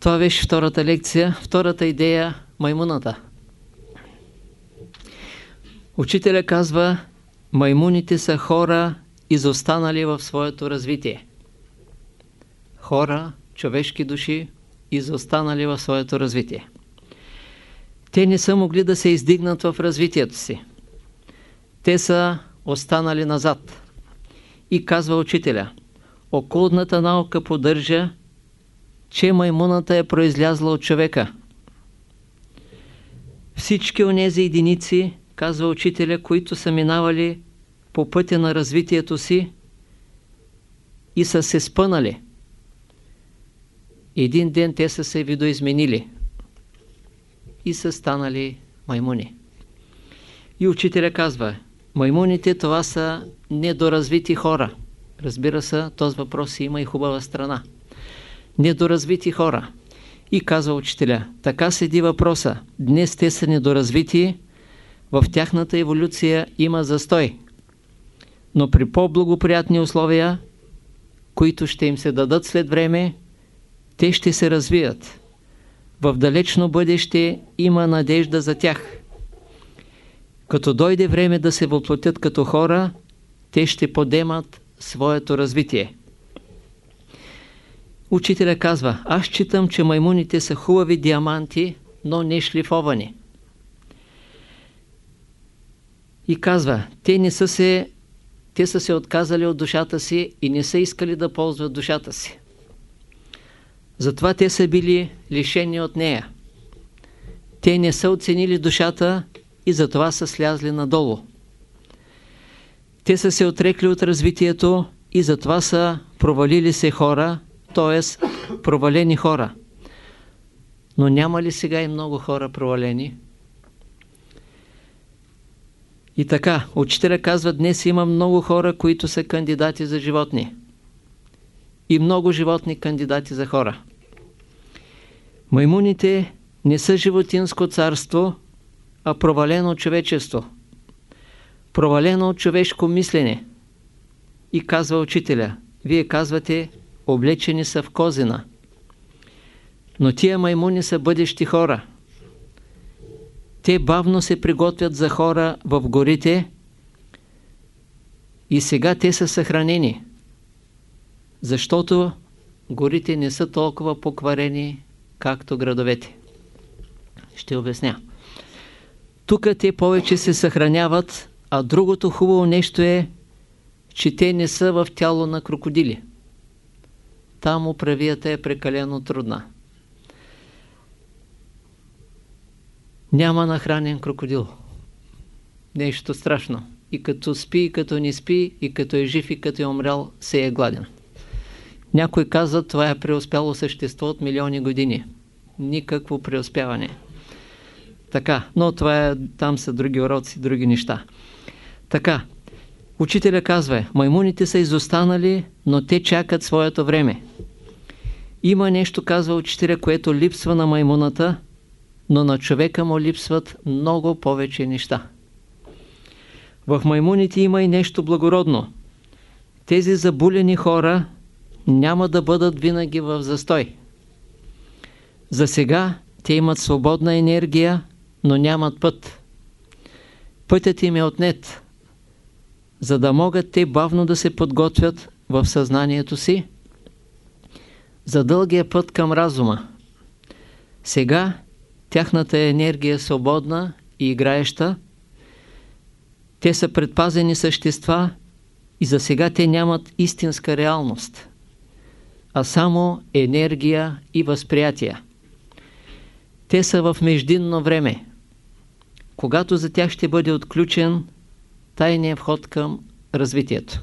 Това беше втората лекция. Втората идея – маймуната. Учителя казва, маймуните са хора, изостанали в своето развитие. Хора, човешки души, изостанали в своето развитие. Те не са могли да се издигнат в развитието си. Те са останали назад. И казва учителя, окултната наука поддържа, че маймуната е произлязла от човека. Всички онези единици, казва учителя, които са минавали по пътя на развитието си и са се спънали. Един ден те са се видоизменили и са станали маймуни. И учителя казва, маймуните това са недоразвити хора. Разбира се, този въпрос има и хубава страна. Недоразвити хора. И казва учителя, така седи въпроса. Днес те са недоразвити, в тяхната еволюция има застой. Но при по-благоприятни условия, които ще им се дадат след време, те ще се развият. В далечно бъдеще има надежда за тях. Като дойде време да се въплотят като хора, те ще подемат своето развитие. Учителя казва, аз считам, че маймуните са хубави диаманти, но не шлифовани. И казва, те не са се, те са се отказали от душата си и не са искали да ползват душата си. Затова те са били лишени от нея. Те не са оценили душата и затова са слязли надолу. Те са се отрекли от развитието и затова са провалили се хора, т.е. провалени хора. Но няма ли сега и много хора провалени? И така, учителя казва, днес има много хора, които са кандидати за животни. И много животни кандидати за хора. Маймуните не са животинско царство, а провалено човечество. Провалено човешко мислене. И казва учителя, вие казвате, облечени са в козина. Но тия маймуни са бъдещи хора. Те бавно се приготвят за хора в горите и сега те са съхранени, защото горите не са толкова покварени, както градовете. Ще обясня. Тук те повече се съхраняват, а другото хубаво нещо е, че те не са в тяло на крокодили. Там управията е прекалено трудна. Няма нахранен крокодил. Нещо страшно. И като спи, и като не спи, и като е жив, и като е умрял, се е гладен. Някой казва, това е преуспяло същество от милиони години. Никакво преуспяване. Така, но това е, там са други уроци, други неща. Така, учителя казва, маймуните са изостанали, но те чакат своето време. Има нещо, казва учителя, което липсва на маймуната, но на човека му липсват много повече неща. В маймуните има и нещо благородно. Тези забулени хора няма да бъдат винаги в застой. За сега те имат свободна енергия, но нямат път. Пътят им е отнет, за да могат те бавно да се подготвят в съзнанието си за дългия път към разума. Сега тяхната енергия е свободна и играеща. Те са предпазени същества и за сега те нямат истинска реалност, а само енергия и възприятия. Те са в междинно време. Когато за тях ще бъде отключен тайният вход към развитието.